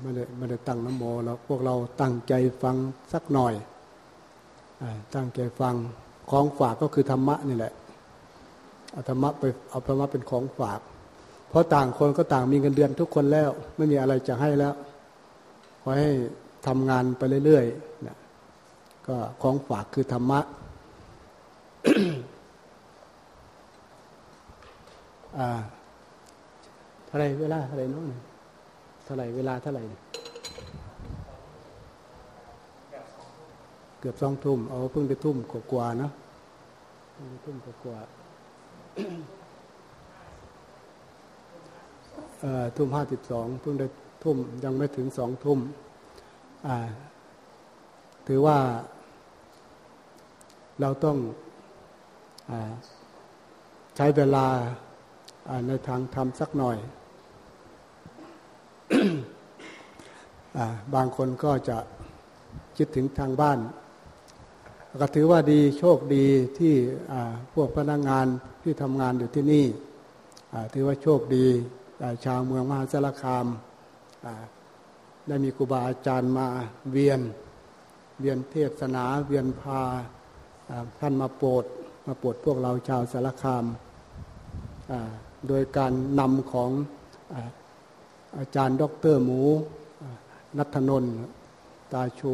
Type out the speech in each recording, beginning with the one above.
ไม่ได้ไม่ได้ตั้งน้ำโมแล้วพวกเราตั้งใจฟังสักหน่อยอตั้งใจฟังของฝากก็คือธรรมะนี่แหละเอาธรรมะไปเอาธรรมะเป็นของฝาก เพราะต่างคนก็ต่างมีเงินเดือนทุกคนแล้ว ไม่มีอะไรจะให้แล้วขอให้ทำงานไปเรื่อยๆนะก็ของฝากคือธรรมะอ่า เท่าไรเวลาเท่าไรน้องเท่าไรเวลาเท่าไรเกือบสองทุ่มเอาเพิ่งไปทุ่มกว่าๆนาะทุ่มกว่าทุ่มห้าสิบสองเพิ่งได้ทุ่มยังไม่ถึงสองทุ่มถือว่าเราต้องอใช้เวลาในทางทำสักหน่อย บางคนก็จะคิดถึงทางบ้าน ก็ถือว่าดีโชคดีที่พวกพนักงานที่ทำงานอยู่ที่นี่ถือว่าโชคดีชาวเมืองมหาสารคามได้มีครูบาอาจารย์มาเวียน เวียนเทศนาเวียนพาท่านมาโปรดมาโปรดพวกเราชาวสารคามโดยการนำของ อาจารย์ด็อกเตอร์หมู นัทนนท์ตาชู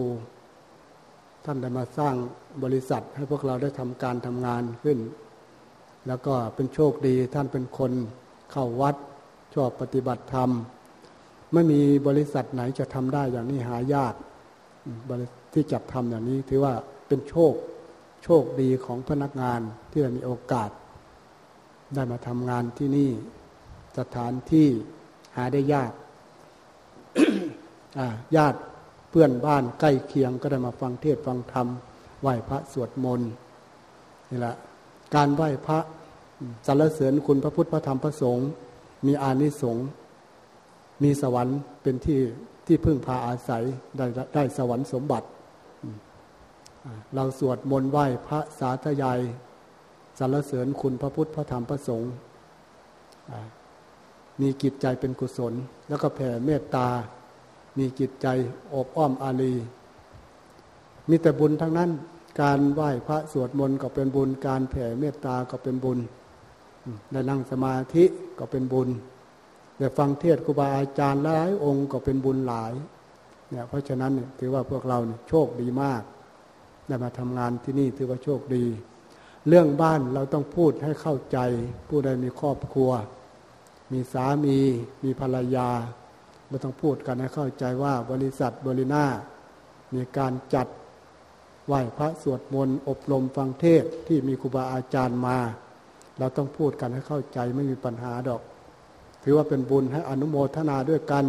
ท่านได้มาสร้างบริษัทให้พวกเราได้ทำการทำงานขึ้น แล้วก็เป็นโชคดีท่านเป็นคนเข้าวัดชอบปฏิบัติธรรม ไม่มีบริษัทไหนจะทำได้อย่างนี้หายากที่จะทำอย่างนี้ถือว่าเป็นโชคโชคดีของพนักงานที่ได้มีโอกาส ได้มาทำงานที่นี่ สถานที่ หาได้ยากญาติเพื่อนบ้านใกล้เคียงก็ได้มาฟังเทศฟังธรรมไหว้พระสวดมนต์นี่แหละการไหว้พระสรรเสริญคุณพระพุทธพระธรรมพระสงฆ์มีอานิสงส์มีสวรรค์เป็นที่ที่พึ่งพาอาศัยได้ได้สวรรค์สมบัติ เราสวดมนต์ไหว้พระสาธยายสรรเสริญคุณพระพุทธพระธรรมพระสงฆ์ มีจิตใจเป็นกุศล แล้วก็แผ่เมตตา มีจิตใจอบอ้อมอารี มีแต่บุญทั้งนั้น การไหว้พระสวดมนต์ก็เป็นบุญ การแผ่เมตตาก็เป็นบุญได้นั่งสมาธิก็เป็นบุญได้ฟังเทศครูบาอาจารย์หลายองค์ก็เป็นบุญหลายเนี่ยเพราะฉะนั้นถือว่าพวกเราโชคดีมากได้มาทำงานที่นี่ถือว่าโชคดี เรื่องบ้านเราต้องพูดให้เข้าใจ ผู้ใดมีครอบครัว มีสามี มีภรรยาเราต้องพูดกันให้เข้าใจว่าบริษัทบริณามีการจัดไหว้พระสวดมนต์อบรมฟังเทศที่มีครูบาอาจารย์มา เราต้องพูดกันให้เข้าใจไม่มีปัญหาดอก ถือว่าเป็นบุญให้อนุโมทนาด้วยกัน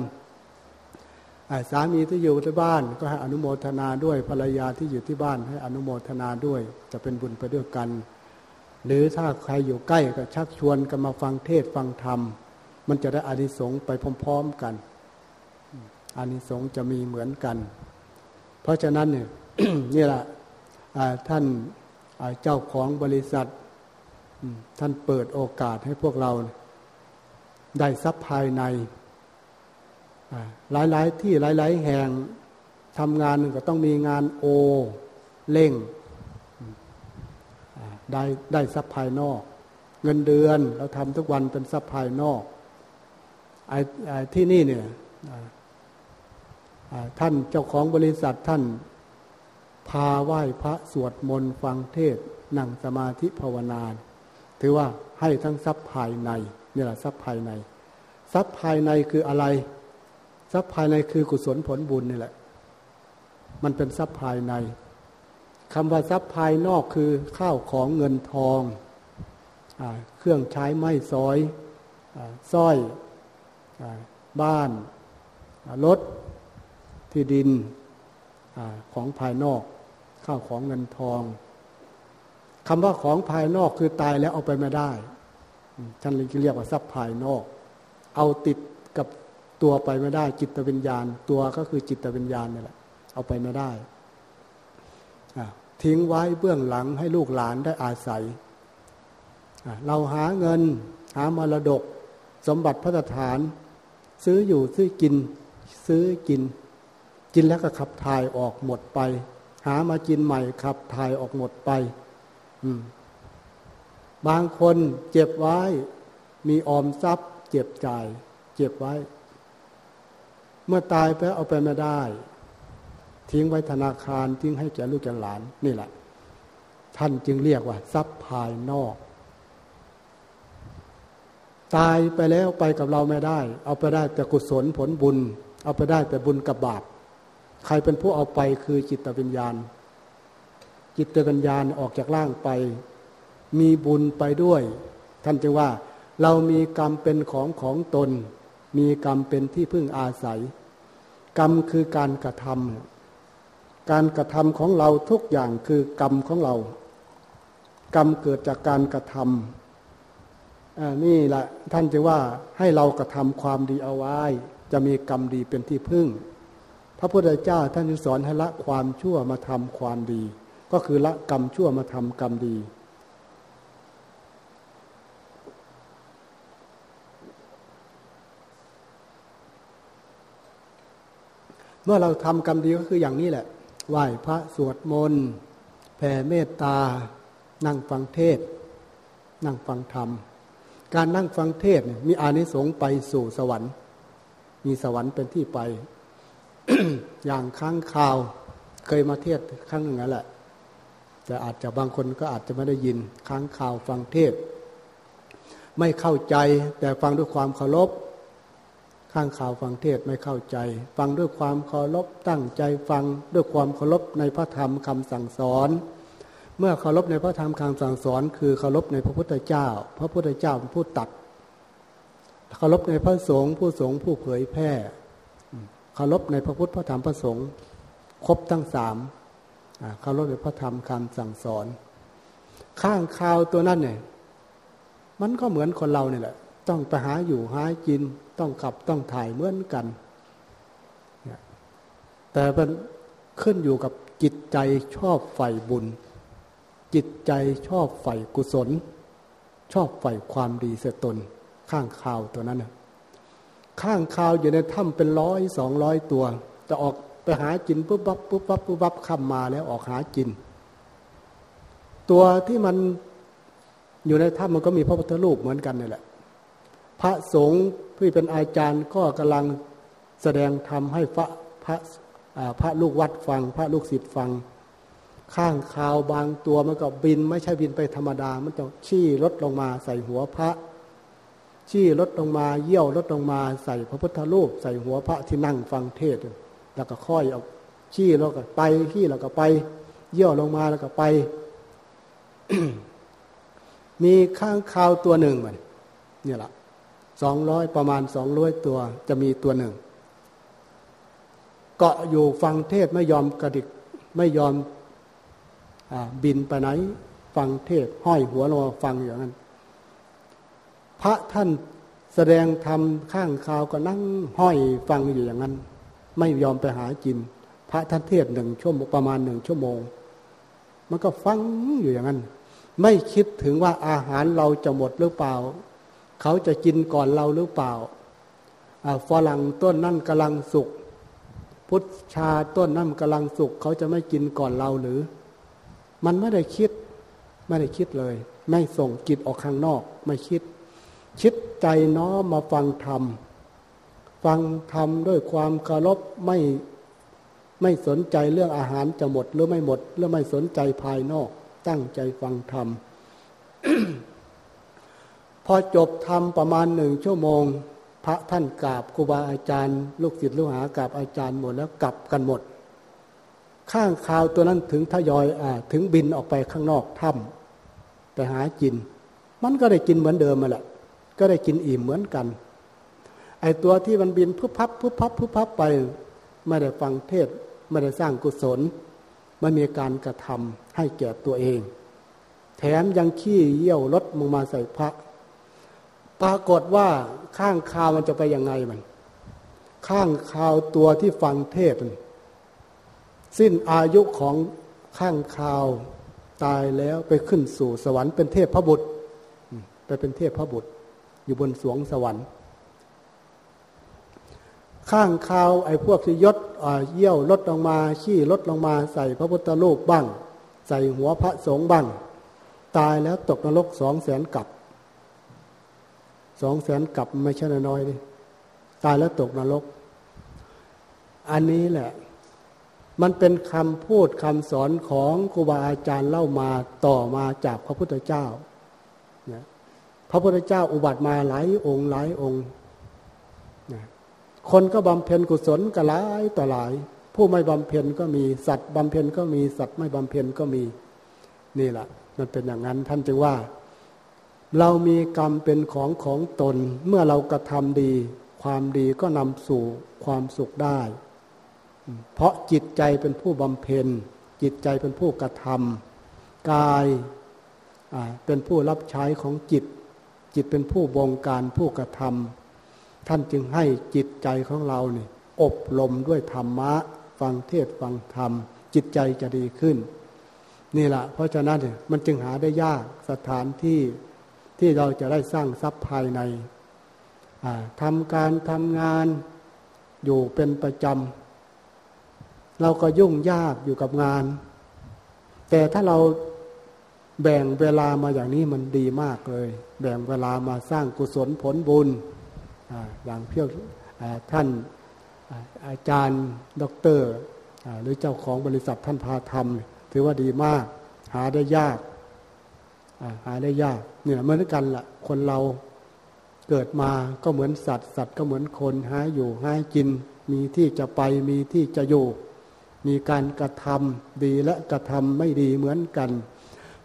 สามีที่อยู่ที่บ้านก็ให้อนุโมทนาด้วยภรรยาที่อยู่ที่บ้านให้อนุโมทนาด้วย จะเป็นบุญไปด้วยกัน หรือถ้าใครอยู่ใกล้ก็ชักชวนกันมาฟังเทศฟังธรรม มันจะได้อานิสงส์ไปพร้อมๆกันอานิสงส์จะมีเหมือนกัน เพราะฉะนั้นเนี่ยนี่แหละท่านเจ้าของบริษัทท่านเปิดโอกาสให้พวกเราได้ทรัพย์ภายใน หลายๆที่หลาย ๆ แห่งทำงานก็ต้องมีงานโอเล่งได้ได้ทรัพย์ภายนอก เงินเดือนเราทำทุกวันเป็นทรัพย์ภายนอก ที่นี่เนี่ยท่านเจ้าของบริษัทท่าน พาไหว้พระสวดมนต์ฟังเทศนั่งสมาธิภาวนาถือว่าให้ทั้งทรัพย์ภายในนี่แหละทรัพย์ภายใน ทรัพย์ภายในคืออะไร ทรัพย์ภายในคือกุศลผลบุญนี่แหละ มันเป็นทรัพย์ภายในคำว่าทรัพย์ภายนอกคือข้าวของเงินทองอเครื่องใช้ไม้ซอยสร้อย บ้านรถที่ดินอของภายนอก ข้าวของเงินทองคำว่าของภายนอกคือตายแล้วเอาไปไม่ได้ท่านเลยเรียกว่าทรัพย์ภายนอก เอาติดกับตัวไปไม่ได้ จิตวิญญาณ ตัวก็คือจิตวิญญาณนี่แหละเอาไปไม่ได้ทิ้งไว้เบื้องหลังให้ลูกหลานได้อาศัย เราหาเงินหามรดก สมบัติพระฐาน ซื้ออยู่ซื้อกิน ซื้อกิน กินแล้วก็ขับถ่ายออกหมดไป หามากินใหม่ขับถ่ายออกหมดไปบางคนเจ็บไว้ มีออมทรัพย์ เจ็บจ่าย เจ็บไว้ เมื่อตายไปเอาไปไม่ได้ ทิ้งไว้ธนาคารทิ้งให้แก่ลูกแก่หลานนี่แหละ ท่านจึงเรียกว่า ทรัพย์ภายนอก ตายไปแล้วไปกับเราไม่ได้ เอาไปได้แต่กุศลผลบุญ เอาไปได้แต่บุญกับบาป ใครเป็นผู้เอาไปคือจิตวิญญาณ จิตวิญญาณออกจากร่างไป มีบุญไปด้วย ท่านจึงว่า เรามีกรรมเป็นของของตน มีกรรมเป็นที่พึ่งอาศัย กรรมคือการกระทำการกระทำของเราทุกอย่างคือกรรมของเรา กรรมเกิดจากการกระทำ นี่แหละท่านจะว่าให้เรากระทำความดีเอาไว้ จะมีกรรมดีเป็นที่พึ่ง พระพุทธเจ้าท่านสอนให้ละความชั่วมาทำความดี ก็คือละกรรมชั่วมาทำกรรมดีเมื่อเราทำกรรมดีก็คืออย่างนี้แหละ ไหว้พระสวดมนต์ แผ่เมตตา นั่งฟังเทศ นั่งฟังธรรม การนั่งฟังเทศมีอานิสงส์ไปสู่สวรรค์ มีสวรรค์เป็นที่ไป อย่างครั้งข่าวเคยมาเทศครั้งหนึ่งนั่นแหละแต่อาจจะบางคนก็อาจจะไม่ได้ยินครั้งข่าวฟังเทศ ไม่เข้าใจแต่ฟังด้วยความเคารพข้างข่าวฟังเทศไม่เข้าใจ ฟังด้วยความเคารพตั้งใจฟังด้วยความเคารพในพระธรรมคำสั่งสอน เมื่อเคารพในพระธรรมคำสั่งสอน คือเคารพในพระพุทธเจ้า พระพุทธเจ้าเป็นผู้ตัดเคารพในพระสงฆ์ผู้สงฆ์ผู้เผยแพร่เคารพในพระพุทธพระธรรมพระสงฆ์ครบทั้งสามเคารพในพระธรรมคำสั่งสอน ข้างข่าวตัวนั้นเนี่ยมันก็เหมือนคนเราเนี่ยแหละ ต้องไปหาอยู่หากิน ต้องขับต้องถ่ายเหมือนกันแต่มันขึ้นอยู่กับจิตใจชอบใฝ่บุญ จิตใจชอบใฝ่กุศล ชอบใฝ่ความดีเสตน ข้างข่าวตัวนั้นนะข้างข่าวอยู่ในถ้ำเป็นร้อยสองร้อยตัว จะออกไปหากินปุ๊บปั๊บปุ๊บปั๊บปุ๊บปั๊บข้ามาแล้วออกหากิน ตัวที่มันอยู่ในถ้ำมันก็มีพระพุทธรูปเหมือนกันนี่แหละ พระสงฆ์ที่เป็นอาจารย์ก็กำลังแสดงธรรมให้พระพระพระลูกวัดฟัง พระลูกศิษย์ฟัง ข้างคาวบางตัวมันก็บิน ไม่ใช่บินไปธรรมดา มันจะชี้ลดลงมาใส่หัวพระ ชี้ลดลงมาเยี่ยวลดลงมาใส่พระพุทธรูป ใส่หัวพระที่นั่งฟังเทศ แล้วก็ค่อยเอาชี้แล้วก็ไปขี้แล้วก็ไป เยี่ยวลงมาแล้วก็ไป มีข้างคาวตัวหนึ่งมันเนี่ยแหละสองร้อยประมาณสองร้อยตัวจะมีตัวหนึ่ง เกาะอยู่ฟังเทศไม่ยอมกระดิกไม่ยอม บินไปไหนฟังเทศห้อยหัวลงมาฟังอย่างนั้น พระท่านแสดงธรรมข้างคาวก็นั่งห้อยฟังอยู่อย่างนั้น ไม่ยอมไปหากิน พระท่านเทศหนึ่งชั่วโมงประมาณหนึ่งชั่วโมง มันก็ฟังอยู่อย่างนั้น ไม่คิดถึงว่าอาหารเราจะหมดหรือเปล่า เขาจะกินก่อนเราหรือเปล่าฝรั่งต้นนั่นกำลังสุกพุทธชาต้นนั่นกำลังสุกเขาจะไม่กินก่อนเราหรือ มันไม่ได้คิด ไม่ได้คิดเลย ไม่ส่งจิตออกข้างนอก ไม่คิดคิดใจน้อมมาฟังธรรม ฟังธรรมด้วยความเคารพไม่ไม่สนใจเรื่องอาหารจะหมดหรือไม่หมดหรือไม่สนใจภายนอก ตั้งใจฟังธรรมพอจบธรรมประมาณหนึ่งชั่วโมง พระท่านกราบครูบาอาจารย์ ลูกศิษย์ลูกหากราบอาจารย์หมดแล้วกลับกันหมด ข้างคาวตัวนั้นถึงทยอยอถึงบินออกไปข้างนอกถ้ำไปหากิน มันก็ได้กินเหมือนเดิมมาแหละ ก็ได้กินอิ่มเหมือนกัน ไอตัวที่มันบินพุบพับพุบพับพุบพับไป ไม่ได้ฟังเทศไม่ได้สร้างกุศลมันมีการกระทำให้แก่ตัวเอง แถมยังขี้เยี่ยวรถมึงมาใส่พระ ปรากฏว่าข้างคาวมันจะไปยังไงมัน ข้างคาวตัวที่ฟังเทศ สิ้นอายุของข้างคาวตายแล้วไปขึ้นสู่สวรรค์เป็นเทพพระบุตร ไปเป็นเทพพระบุตร อยู่บนสวงสวรรค์ ข้างคาวไอ้พวกที่ยศเยี่ยวลดลงมาขี้ลดลงมา ใส่พระพุทธรูปบ้าง ใส่หัวพระสงฆ์บ้าง ตายแล้วตกนรกสองแสนกับสองแสนกับไม่ใช่น้อยดิตายแล้วตกนรก อันนี้แหละ มันเป็นคำพูดคำสอนของครูบาอาจารย์เล่ามาต่อมาจากพระพุทธเจ้าพระพุทธเจ้าอุบัติมาหลายองค์หลายองค์คนก็บำเพ็ญกุศลก็หลายต่อหลาย ผู้ไม่บำเพ็ญก็มีสัตว์บำเพ็ญก็มีสัตว์ไม่บำเพ็ญก็มีนี่แหละมันเป็นอย่างนั้นท่านจึงว่า เรามีกรรมเป็นของของตนเมื่อเรากระทำดี ความดีก็นำสู่ความสุขได้ เพราะจิตใจเป็นผู้บำเพ็ญ จิตใจเป็นผู้กระทำกายเป็นผู้รับใช้ของจิต จิตเป็นผู้บงการผู้กระทำท่านจึงให้จิตใจของเราเนี่ยอบรมด้วยธรรมะ ฟังเทศฟังธรรม จิตใจจะดีขึ้น นี่แหละเพราะฉะนั้นเนี่ยมันจึงหาได้ยากสถานที่ที่เราจะได้สร้างทรัพย์ภายในทำการทำงานอยู่เป็นประจำ เราก็ยุ่งยากอยู่กับงาน แต่ถ้าเราแบ่งเวลามาอย่างนี้มันดีมากเลย แบ่งเวลามาสร้างกุศลผลบุญอย่างเพียงท่านอาจารย์ด็อกเตอร์หรือเจ้าของบริษัทท่านพาทำถือว่าดีมาก หาได้ยากหาได้ยากเนี่ยเหมือนกันละ่ะ คนเราเกิดมาก็เหมือนสัตว์ สัตว์ก็เหมือนคนหาอยู่หากิน มีที่จะไปมีที่จะอยู่ มีการกระทำดีและกระทำไม่ดีเหมือนกัน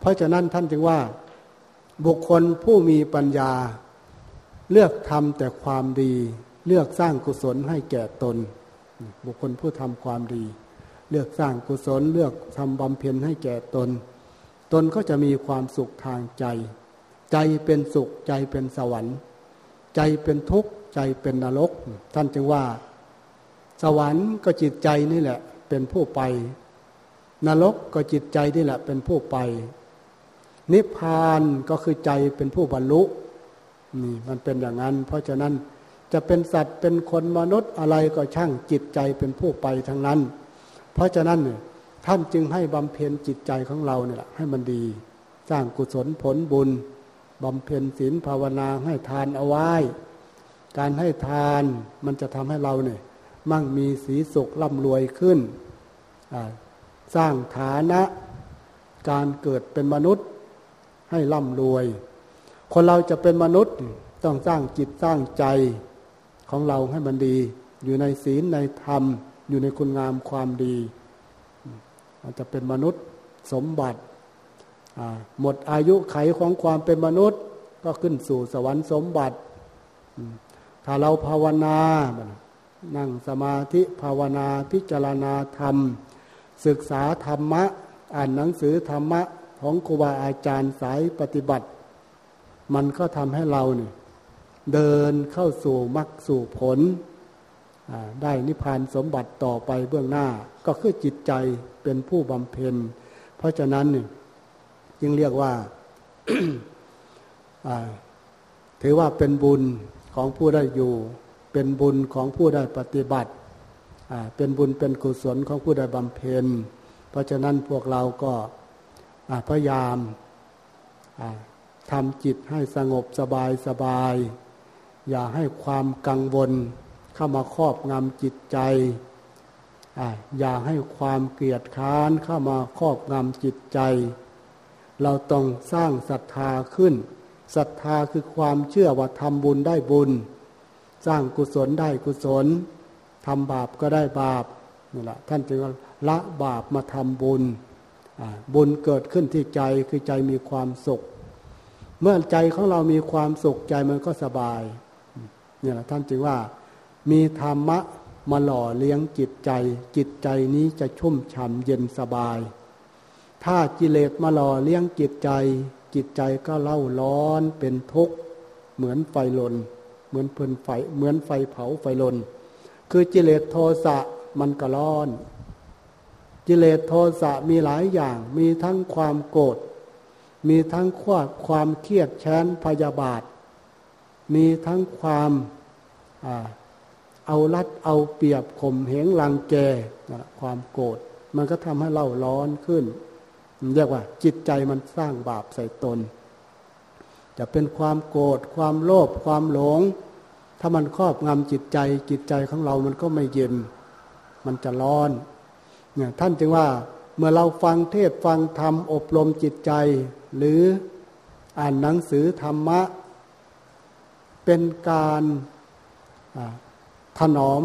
เพราะฉะนั้นท่านจึงว่าบุคคลผู้มีปัญญา เลือกทำแต่ความดี เลือกสร้างกุศลให้แก่ตน บุคคลผู้ทำความดี เลือกสร้างกุศลเลือกทำบำเพ็ญให้แก่ตน ตนก็จะมีความสุขทางใจ ใจเป็นสุขใจเป็นสวรรค์ ใจเป็นทุกข์ใจเป็นนรก ท่านจึงว่า สวรรค์ก็จิตใจนี่แหละ เป็นผู้ไป นรกก็จิตใจนี่แหละเป็นผู้ไป นิพพานก็คือใจเป็นผู้บรรลุนี่มันเป็นอย่างนั้น เพราะฉะนั้นจะเป็นสัตว์เป็นคนมนุษย์อะไรก็ช่างจิตใจเป็นผู้ไปทั้งนั้น เพราะฉะนั้นเนี่ยท่านจึงให้บำเพ็ญจิตใจของเราเนี่ยให้มันดี สร้างกุศลผลบุญบำเพ็ญศีลภาวนาให้ทานเอาไว้ การให้ทานมันจะทำให้เราเนี่ย มั่งมีสีสุขร่ำรวยขึ้น สร้างฐานะการเกิดเป็นมนุษย์ให้ร่ำรวย คนเราจะเป็นมนุษย์ต้องสร้างจิตสร้างใจของเราให้มันดี อยู่ในศีลในธรรม อยู่ในคุณงามความดีอาจจะเป็นมนุษย์สมบัติหมดอายุไขของความเป็นมนุษย์ ก็ขึ้นสู่สวรรค์สมบัติ ถ้าเราภาวนา นั่งสมาธิภาวนาพิจารณาธรรม ศึกษาธรรมะ อ่านหนังสือธรรมะของครูบาอาจารย์สายปฏิบัติ มันก็ทำให้เราเนี่ยเดินเข้าสู่มรรคสู่ผล ได้นิพพานสมบัติต่อไปเบื้องหน้า ก็คือจิตใจเป็นผู้บำเพ็ญ เพราะฉะนั้นจึงเรียกว่าถือว่าเป็นบุญของผู้ได้อยู่ เป็นบุญของผู้ได้ปฏิบัติ เป็นบุญเป็นกุศลของผู้ได้บำเพ็ญ เพราะฉะนั้นพวกเราก็พยายามทำจิตให้สงบสบายสบาย อย่าให้ความกังวลเข้ามาครอบงำจิตใจ อย่าให้ความเกลียดค้านเข้ามาครอบงำจิตใจ เราต้องสร้างศรัทธาขึ้นศรัทธาคือความเชื่อว่าทำบุญได้บุญ สร้างกุศลได้กุศลทำบาปก็ได้บาปนี่แหละท่านจึงละบาปมาทำบุญบุญเกิดขึ้นที่ใจคือใจมีความสุข เมื่อใจของเรามีความสุขใจมันก็สบายเนี่ยท่านจึงว่ามีธรรมะมาหล่อเลี้ยงจิตใจ จิตใจนี้จะชุ่มฉ่ำเย็นสบาย ถ้ากิเลสมาหล่อเลี้ยงจิตใจ จิตใจก็เล่าร้อนเป็นทุกข์เหมือนไฟลน เหมือนเพลินไฟเหมือนไฟเผาไฟลน คือกิเลสโทสะมันก็ร้อนกิเลสโทสะมีหลายอย่าง มีทั้งความโกรธมีทั้งความความเครียดแค้นพยาบาท มีทั้งความเอารัดเอาเปรียบข่มเหงลังแกความโกรธมันก็ทำให้เล่าร้อนขึ้นเรียกว่าจิตใจมันสร้างบาปใส่ตน จะเป็นความโกรธความโลภความหลง ถ้ามันครอบงำจิตใจจิตใจของเรามันก็ไม่เย็น มันจะร้อนเนี่ยท่านจึงว่าเมื่อเราฟังเทศฟังธรรมอบรมจิตใจ หรืออ่านหนังสือธรรมะ เป็นการถนอม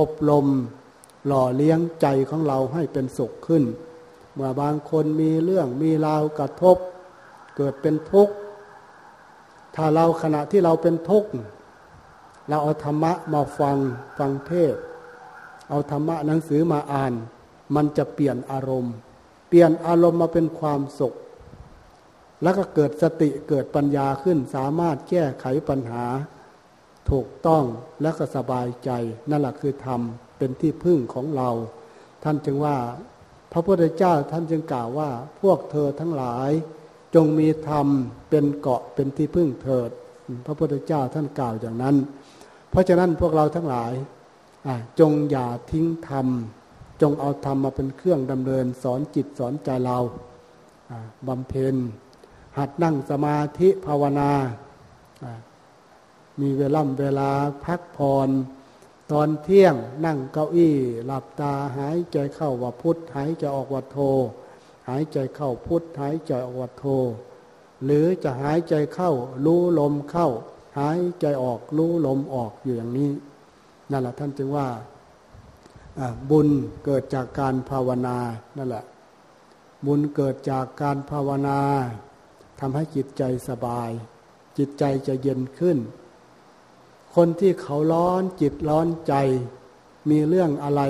อบรมหล่อเลี้ยงใจของเราให้เป็นสุขขึ้น เมื่อบางคนมีเรื่องมีราวกระทบ เกิดเป็นทุกข์ ถ้าเราขณะที่เราเป็นทุกข์เราเอาธรรมะมาฟังฟังเทศ เอาธรรมะหนังสือมาอ่าน มันจะเปลี่ยนอารมณ์ เปลี่ยนอารมณ์มาเป็นความสุข แล้วก็เกิดสติเกิดปัญญาขึ้น สามารถแก้ไขปัญหา ถูกต้องและก็สบายใจ นั่นแหละคือธรรมเป็นที่พึ่งของเรา ท่านจึงว่า พระพุทธเจ้าท่านจึงกล่าวว่าพวกเธอทั้งหลาย จงมีธรรมเป็นเกาะเป็นที่พึ่งเถิด พระพุทธเจ้าท่านกล่าวอย่างนั้น เพราะฉะนั้นพวกเราทั้งหลายจงอย่าทิ้งธรรม จงเอาธรรมมาเป็นเครื่องดำเนินสอนจิตสอนใจเราบำเพ็ญ หัดนั่งสมาธิภาวนา มีเวลาเวลาพักผ่อนตอนเที่ยงนั่งเก้าอี้ หลับตาหายใจเข้าว่าพุทธหายใจออกว่าโท หายใจเข้าพุทธหายใจออกว่าโท หรือจะหายใจเข้า รู้ลมเข้า หายใจออกรู้ลมออกอยู่อย่างนี้นั่นแหละท่านจึงว่าบุญเกิดจากการภาวนานั่นแหละ บุญเกิดจากการภาวนาทำให้จิตใจสบาย จิตใจจะเย็นขึ้น คนที่เขาร้อนจิตร้อนใจ มีเรื่องอะไร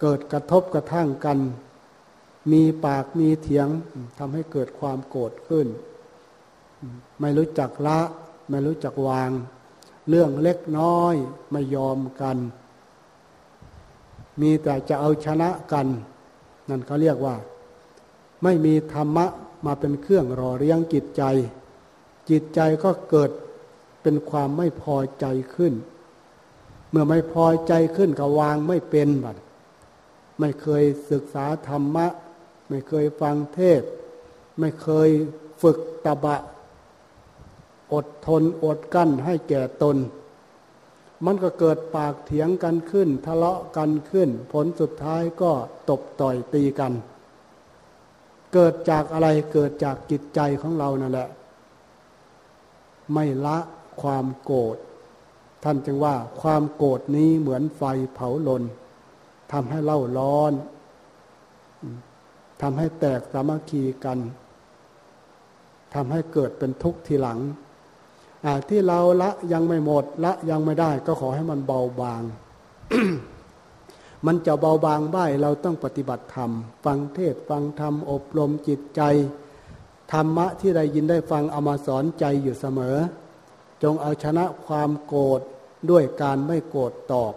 เกิดกระทบกระทั่งกัน มีปากมีเถียงทำให้เกิดความโกรธขึ้น ไม่รู้จักละ ไม่รู้จักวาง เรื่องเล็กน้อยไม่ยอมกัน มีแต่จะเอาชนะกัน นั่นเขาเรียกว่า ไม่มีธรรมะมาเป็นเครื่องรอเลี้ยงจิตใจ จิตใจก็เกิดเป็นความไม่พอใจขึ้น เมื่อไม่พอใจขึ้นก็วางไม่เป็นบัดไม่เคยศึกษาธรรมะ ไม่เคยฟังเทศ ไม่เคยฝึกตบะ อดทนอดกั้นให้แก่ตน มันก็เกิดปากเถียงกันขึ้น ทะเลาะกันขึ้น ผลสุดท้ายก็ตบต่อยตีกัน เกิดจากอะไรเกิดจากจิตใจของเรานั่นแหละ ไม่ละความโกรธท่านจึงว่าความโกรธนี้เหมือนไฟเผาลนทำให้เล่าร้อน ทำให้แตกสามัคคีกันทำให้เกิดเป็นทุกข์ทีหลังที่เราละยังไม่หมดละยังไม่ได้ก็ขอให้มันเบาบาง มันจะเบาบางบ้ายเราต้องปฏิบัติธรรม ฟังเทศฟังธรรมอบรมจิตใจ ธรรมะที่ได้ยินได้ฟังเอามาสอนใจอยู่เสมอ จงเอาชนะความโกรธด้วยการไม่โกรธตอบ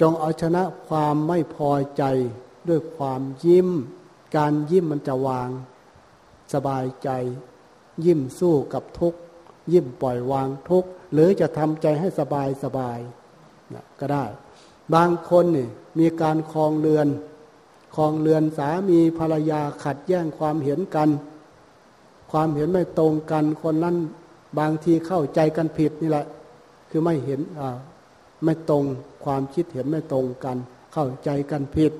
จงเอาชนะความไม่พอใจ ด้วยความยิ้ม การยิ้มมันจะวาง สบายใจ ยิ้มสู้กับทุกข์ ยิ้มปล่อยวางทุกข์ หรือจะทำใจให้สบายสบายนะก็ได้ บางคนนี่มีการคลองเรือนคลองเรือนสามีภรรยาขัดแย้งความเห็นกัน ความเห็นไม่ตรงกันคนนั้นบางทีเข้าใจกันผิดนี่แหละ คือไม่เห็นไม่ตรงความคิดเห็นไม่ตรงกัน เข้าใจกันผิด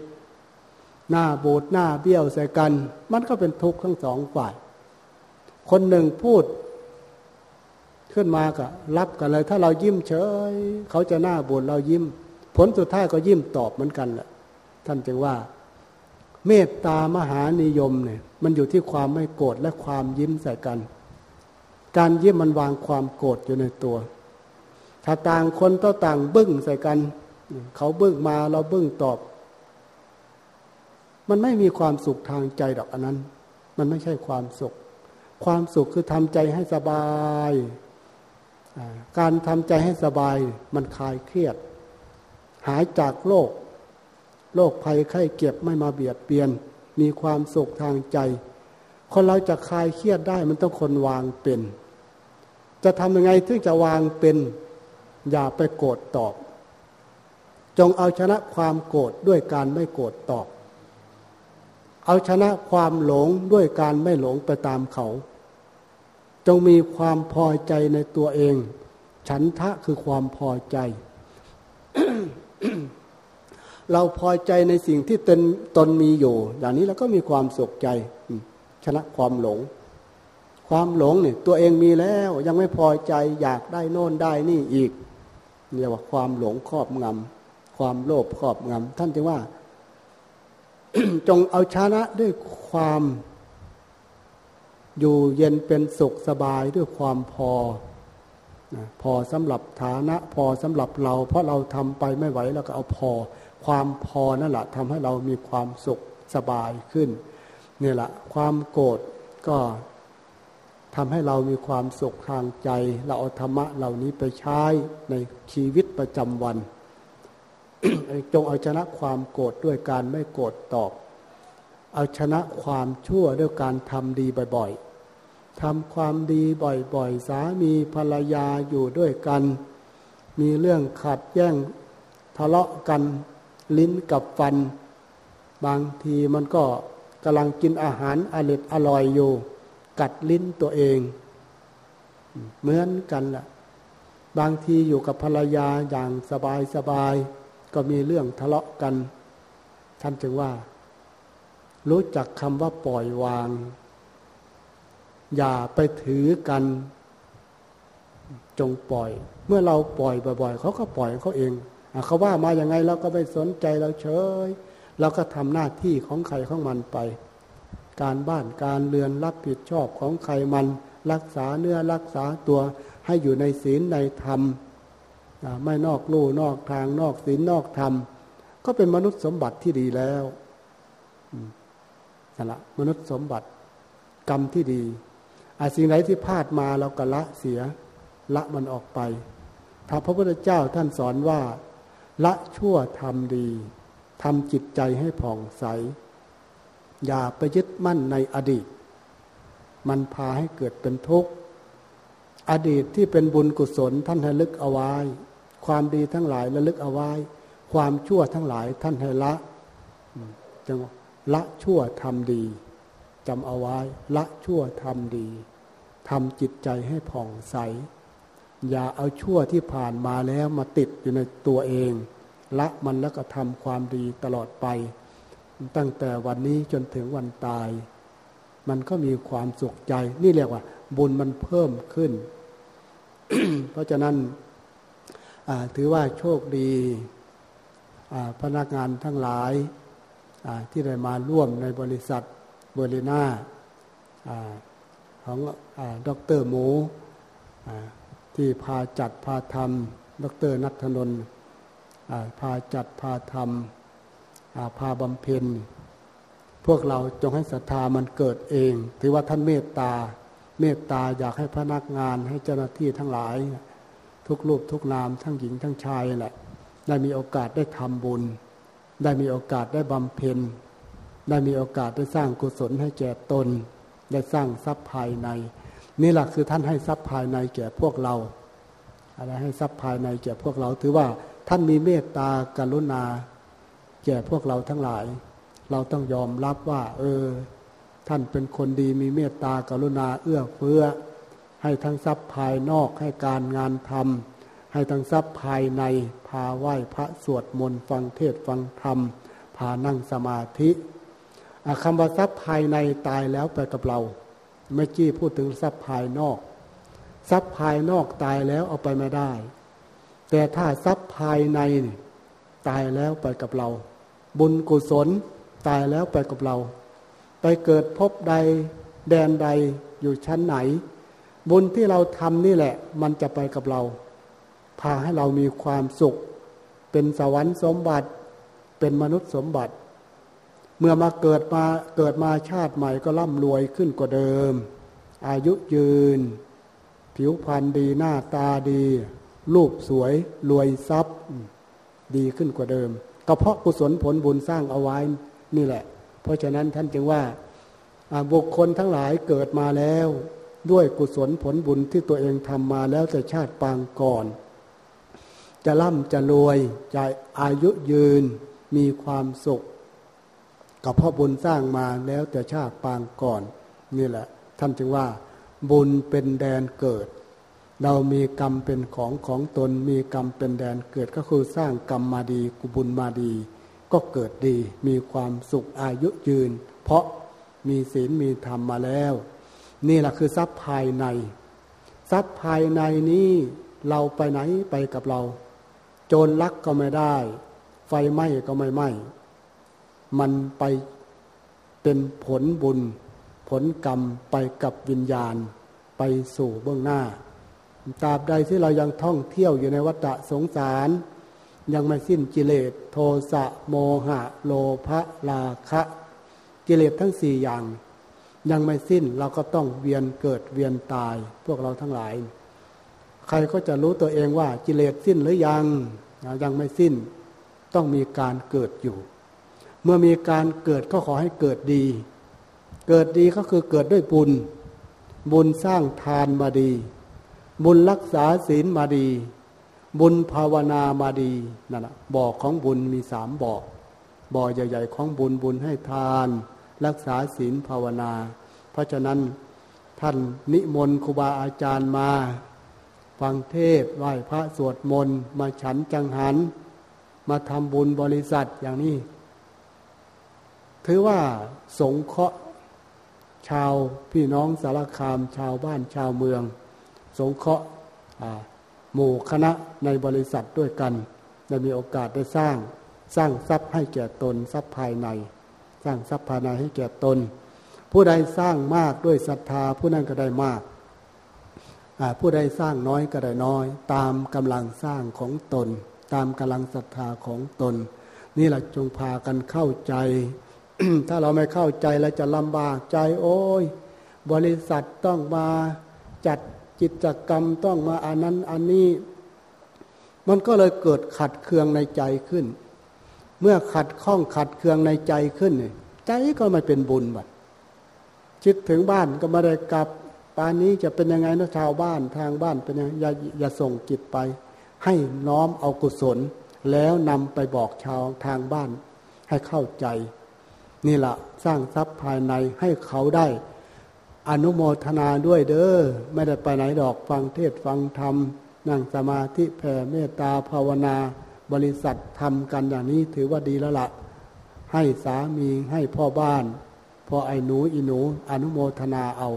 หน้าโบดหน้าเบี้ยวใส่กัน มันก็เป็นทุกข์ทั้งสองฝ่าย คนหนึ่งพูด ขึ้นมาก็รับกันเลย ถ้าเรายิ้มเฉย เขาจะหน้าโบดเรายิ้ม ผลสุดท้ายก็ยิ้มตอบเหมือนกันแหละท่านจึงว่า เมตตามหานิยมเนี่ย มันอยู่ที่ความไม่โกรธและความยิ้มใส่กัน การยิ้มมันวางความโกรธอยู่ในตัว ถ้าต่างคนต้อต่างบึ้งใส่กัน เขาบึ้งมาเราบึ้งตอบ มันไม่มีความสุขทางใจดอกอันนั้น มันไม่ใช่ความสุข ความสุขคือทำใจให้สบาย การทำใจให้สบายมันคลายเครียด หายจากโรคโรคภัยไข้เก็บไม่มาเบียดเบียน มีความสุขทางใจ คนเราจะคลายเครียดได้มันต้องคนวางเป็น จะทำยังไงถึงจะวางเป็น อย่าไปโกรธตอบ จงเอาชนะความโกรธด้วยการไม่โกรธตอบ เอาชนะความหลงด้วยการไม่หลงไปตามเขา จงมีความพอใจในตัวเอง ฉันทะคือความพอใจ เราพอใจในสิ่งที่ตนตนมีอยู่ อย่างนี้เราก็มีความสุขใจ ชนะความหลง ความหลงเนี่ยตัวเองมีแล้วยังไม่พอใจอยากได้โน่นได้นี่อีกเรียกว่าความหลงครอบงำความโลภครอบงำท่านจึงว่า จงเอาชนะด้วยความอยู่เย็นเป็นสุขสบายด้วยความพอพอสำหรับฐานะพอสำหรับเรา เพราะเราทำไปไม่ไหวแล้วก็เอาพอ ความพอนั่นแหละทำให้เรามีความสุขสบายขึ้นนี่แหละความโกรธก็ทำให้เรามีความสุขทางใจ เราเอาธรรมะเหล่านี้ไปใช้ในชีวิตประจำวัน จงเอาชนะความโกรธด้วยการไม่โกรธตอบ เอาชนะความชั่วด้วยการทำดีบ่อยๆทำความดีบ่อยๆ สามีภรรยาอยู่ด้วยกัน มีเรื่องขัดแย้งทะเลาะกันลิ้นกับฟัน บางทีมันก็กำลังกินอาหารอร่อยอร่อยอยู่ กัดลิ้นตัวเอง เหมือนกันละ่ะ บางทีอยู่กับภรรยาอย่างสบายสบาย ก็มีเรื่องทะเลาะกัน ท่านจึงว่า รู้จักคำว่าปล่อยวาง อย่าไปถือกัน จงปล่อย เมื่อเราปล่อยบ่อยๆเขาก็ปล่อยเขาเองเขาว่ามาอย่างไงเราก็ไม่สนใจเราเฉยเราก็ทำหน้าที่ของใครของมันไป การบ้านการเรือนรับผิดชอบของใครมัน รักษาเนื้อรักษาตัวให้อยู่ในศีลในธรรม ไม่นอกลู่นอกทางนอกศีลนอกธรรม ก็เป็นมนุษย์สมบัติที่ดีแล้วนั่นละมนุษย์สมบัติกรรมที่ดีอาสิ่งไหนที่พลาดมาเราก็ละเสียละมันออกไปพระพุทธเจ้าท่านสอนว่า ละชั่วทำดีทำจิตใจให้ผ่องใส อย่าไปยึดมั่นในอดีต มันพาให้เกิดเป็นทุกข์ อดีตที่เป็นบุญกุศลท่านให้ลึกเอาไว้ ความดีทั้งหลายระลึกเอาไว้ ความชั่วทั้งหลายท่านให้ละจังละชั่วทำดีจำเอาไว้ ละชั่วทำดีทำจิตใจให้ผ่องใส อย่าเอาชั่วที่ผ่านมาแล้วมาติดอยู่ในตัวเอง ละมันแล้วก็ทำความดีตลอดไป ตั้งแต่วันนี้จนถึงวันตาย มันก็มีความสุขใจ นี่เรียกว่า บุญมันเพิ่มขึ้น เพราะฉะนั้น ถือว่าโชคดีพนักงานทั้งหลายที่ได้มาร่วมในบริษัทเบอร์นาของดรหมูที่พาจัดพาทำดรนัทนนท์พาจัดพาทำพาบำเพ็ญ พวกเราจงให้ศรัทธามันเกิดเอง ถือว่าท่านเมตตา เมตตาอยากให้พนักงานให้เจ้าหน้าที่ทั้งหลาย ทุกรูปทุกนามทั้งหญิงทั้งชายแหละ ได้มีโอกาสได้ทำบุญ ได้มีโอกาสได้บำเพ็ญ ได้มีโอกาสได้สร้างกุศลให้แก่ตน ได้สร้างทรัพย์ภายใน นี่หละคือท่านให้ทรัพย์ภายในแก่พวกเราอะไรให้ทรัพย์ภายในแก่พวกเรา ถือว่าท่านมีเมตตากรุณา แก่พวกเราทั้งหลาย เราต้องยอมรับว่า เออ ท่านเป็นคนดีมีเมตตากรุณาเอื้อเฟื้อ ให้ทั้งทรัพย์ภายนอกให้การงานทำให้ทั้งทรัพย์ภายในพาไหว้พระสวดมนต์ฟังเทศฟังธรรม พานั่งสมาธิคำว่าทรัพย์ภายในตายแล้วไปกับเรา เมื่อกี้พูดถึงทรัพย์ภายนอก ทรัพย์ภายนอกตายแล้วเอาไปไม่ได้ แต่ถ้าทรัพย์ภายในตายแล้วไปกับเรา บุญกุศลตายแล้วไปกับเรา ไปเกิดพบใดแดนใดอยู่ชั้นไหน บุญที่เราทำนี่แหละ มันจะไปกับเรา พาให้เรามีความสุข เป็นสวรรค์สมบัติ เป็นมนุษย์สมบัติ เมื่อมาเกิดมาเกิดมาชาติใหม่ก็ร่ำรวยขึ้นกว่าเดิม อายุยืน ผิวพรรณดีหน้าตาดี รูปสวยรวยทรัพย์ ดีขึ้นกว่าเดิมก็เพราะกุศลผลบุญสร้างเอาไว้นี่แหละ เพราะฉะนั้นท่านจึงว่าบุคคลทั้งหลายเกิดมาแล้ว ด้วยกุศลผลบุญที่ตัวเองทำมาแล้วแต่ชาติปางก่อน จะร่ำจะรวยจะอายุยืนมีความสุขก็เพราะบุญสร้างมาแล้วแต่ชาติปางก่อน นี่แหละ ท่านจึงว่า บุญเป็นแดนเกิด เรามีกรรมเป็นของของตนมีกรรมเป็นแดนเกิดก็คือสร้างกรรมมาดีกุบุญมาดี ก็เกิดดี มีความสุขอายุยืน เพราะมีศีลมีธรรมมาแล้ว นี่แหละคือทรัพย์ภายใน ทรัพย์ภายในนี้เราไปไหนไปกับเรา โจรลักก็ไม่ได้ ไฟไหม้ก็ไม่ไหม้มันไปเป็นผลบุญ ผลกรรมไปกับวิญญาณ ไปสู่เบื้องหน้าตราบใดที่เรายังท่องเที่ยวอยู่ในวัฏสงสาร ยังไม่สิ้นกิเลสโทสะโมหะ โลภะลาคะ กิเลสทั้งสี่อย่าง ยังไม่สิ้นเราก็ต้องเวียนเกิดเวียนตาย พวกเราทั้งหลาย ใครก็จะรู้ตัวเองว่ากิเลสสิ้นหรือยังยังไม่สิ้น ต้องมีการเกิดอยู่ เมื่อมีการเกิดก็ขอให้เกิดดี เกิดดีก็คือเกิดด้วยบุญ บุญสร้างทานมาดี บุญรักษาศีลมาดี บุญภาวนามาดีนั่นแหะบอกของบุญมีสามบอกบ่อใหญ่ ๆ ของบุญบุญให้ทาน รักษาศีลภาวนา เพราะฉะนั้นท่านนิมนต์ครูบาอาจารย์มาฟังเทศไหว้พระสวดมนต์มาฉันจังหัน มาทำบุญบริษัทอย่างนี้ ถือว่าสงเคราะห์ชาวพี่น้องสารคามชาวบ้านชาวเมือง สงเคราะห์หมู่คณะในบริษัทด้วยกันได้มีโอกาสได้สร้างสร้างทรัพย์ให้แก่ตนทรัพย์ภายใน สร้างทรัพย์ภายในให้แก่ตน ผู้ใดสร้างมากด้วยศรัทธาผู้นั้นก็ได้มาก ผู้ใดสร้างน้อยก็ได้น้อย ตามกำลังสร้างของตน ตามกำลังศรัทธาของตน นี่แหละจงพากันเข้าใจ ถ้าเราไม่เข้าใจแล้วจะลำบากใจโอ้ย บริษัทต้องมาจัดกิจกรรมต้องมาอันนั้นอันนี้มันก็เลยเกิดขัดเคืองในใจขึ้น เมื่อขัดข้องขัดเคืองในใจขึ้น ใจก็ไม่เป็นบุญบัดคิดถึงบ้านก็ไม่ได้กลับปานนี้จะเป็นยังไงนะชาวบ้านทางบ้านเป็นยังอย่าอย่าส่งจิตไป ให้น้อมเอากุศล แล้วนำไปบอกชาวทางบ้าน ให้เข้าใจ นี่ละสร้างทรัพย์ภายในให้เขาได้อนุโมทนาด้วยเด้อไม่ได้ไปไหนดอกฟังเทศฟังธรรม นั่งสมาธิแผ่เมตตาภาวนา บริษัททำกันอย่างนี้ถือว่าดีแล้วละ่ะ ให้สามีให้พ่อบ้าน พอไอ้หนูอีหนูอนุโมทนาเอา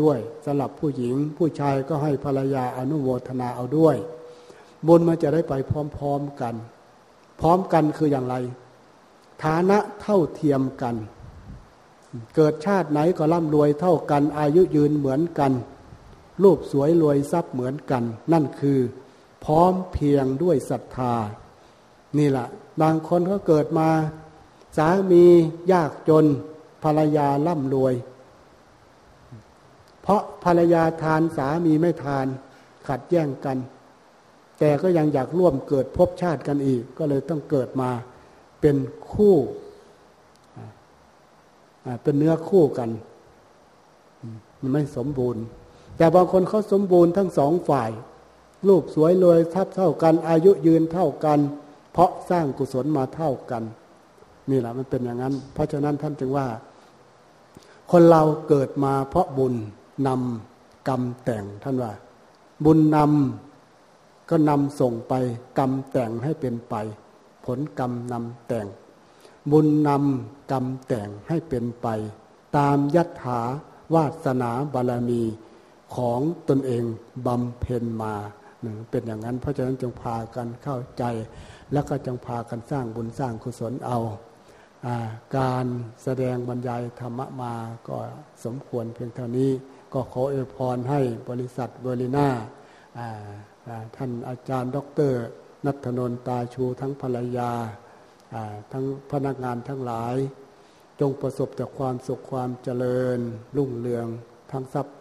ด้วยสำหรับผู้หญิง ผู้ชายก็ให้ภรรยาอนุโมทนาเอาด้วย บุญมันจะได้ไปพร้อมๆกัน พร้อมกันคืออย่างไร ฐานะเท่าเทียมกัน เกิดชาติไหนก็ร่ำรวยเท่ากัน อายุยืนเหมือนกัน รูปสวยรวยทรัพย์เหมือนกัน นั่นคือ พร้อมเพียงด้วยศรัทธา นี่แหละบางคนก็เกิดมา สามียากจน ภรรยาร่ำรวย เพราะภรรยาทานสามีไม่ทานขัดแย้งกัน แต่ก็ยังอยากร่วมเกิดพบชาติกันอีก ก็เลยต้องเกิดมาเป็นคู่เป็นเนื้อคู่กันมันไม่สมบูรณ์ แต่บางคนเขาสมบูรณ์ทั้งสองฝ่าย รูปสวยรวยทับเท่ากัน อายุยืนเท่ากัน เพราะสร้างกุศลมาเท่ากัน นี่แหละมันเป็นอย่างนั้น เพราะฉะนั้นท่านจึงว่า คนเราเกิดมาเพราะบุญนำกรรมแต่งท่านว่า บุญนำก็นำส่งไป กรรมแต่งให้เป็นไป ผลกรรมนำแต่ง บุญนำกรรมแต่งให้เป็นไป ตามยัตถาวาสนาบารมีของตนเองบำเพ็ญมา เป็นอย่างนั้น เพราะฉะนั้นจงพากันเข้าใจ แล้วก็จงพากันสร้างบุญสร้างกุศลเอาอาการแสดงบรรยายธรรมมาก็สมควรเพียงเท่านี้ก็ขออวยพรให้บริษัทเวอริน่าท่านอาจารย์ด็อเตอร์นัทนนตาชูทั้งภรรยาทั้งพนักงานทั้งหลาย จงประสบแต่ความสุขความเจริญรุ่งเรืองทั้งทรัพย์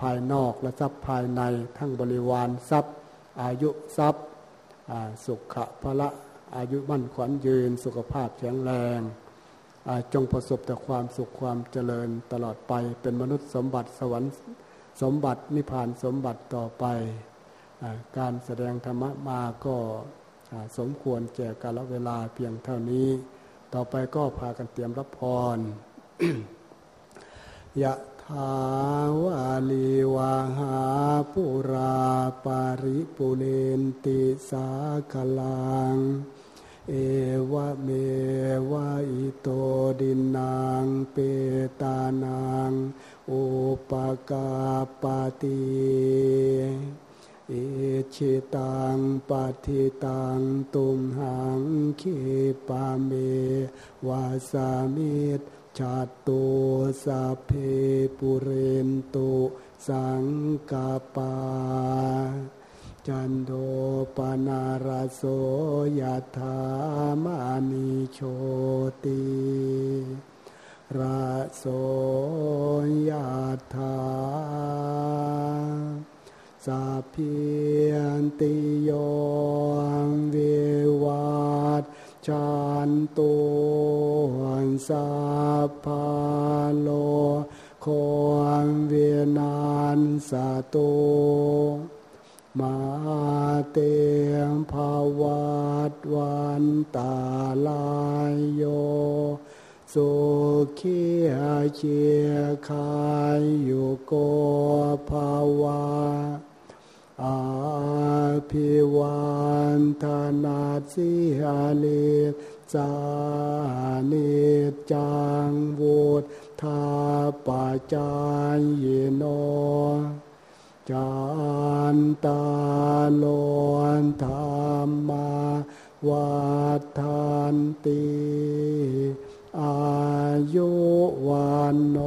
ภายนอกและทรัพย์ภายในทั้งบริวารทรัพย์ อายุทรัพย์สุขะพละอายุมั่นขวัญยืน สุขภาพแข็งแรง จงประสบแต่ความสุขความเจริญตลอดไปเป็นมนุษย์สมบัติสวรรค์สมบัตินิพพานสมบัติต่อไปการแสดงธรรมมาก็สมควรแก่กาลเวลาเพียงเท่านี้ ต่อไปก็พากันเตรียมรับพรยะาวาลีวาหาปุราปาริปุเรนติสาคลัง เอวะเมวะอิโตดินนางเปตานางอุปกาปติเอชิตังปฏิตังตุมหังคีปาเมวาสามิต ชาตุสัพเพปุเรนตุสังกาปา จันโดปนารโสยธามานิโชติราโสยธาสัพพินติโยเววัต จันตุสัพพาโลโคเวนันสตุมาเตมภาวัตวันตาลายโยสุขีเชียคายอยู่โกภาวาอาภิวั นธนาสิหาลิจานิจังวุฒาปาจายโนจานตาโลนธรรมาวัฏันติอายุวันโน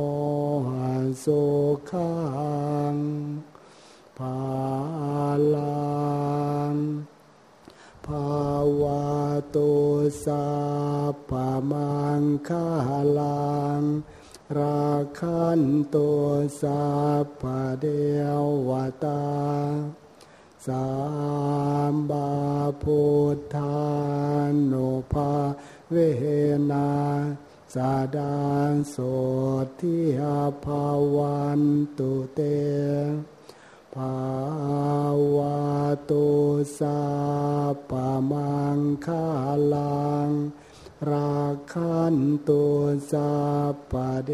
สุขัง สัพพมังคาลัง ราคันตุสัพเดวตา สามบาพุทธานุภาเวนาสาดานโสทิหาภาวันตุเตภาวะตุสัพพมังคาลังราคั นตุสัพพเด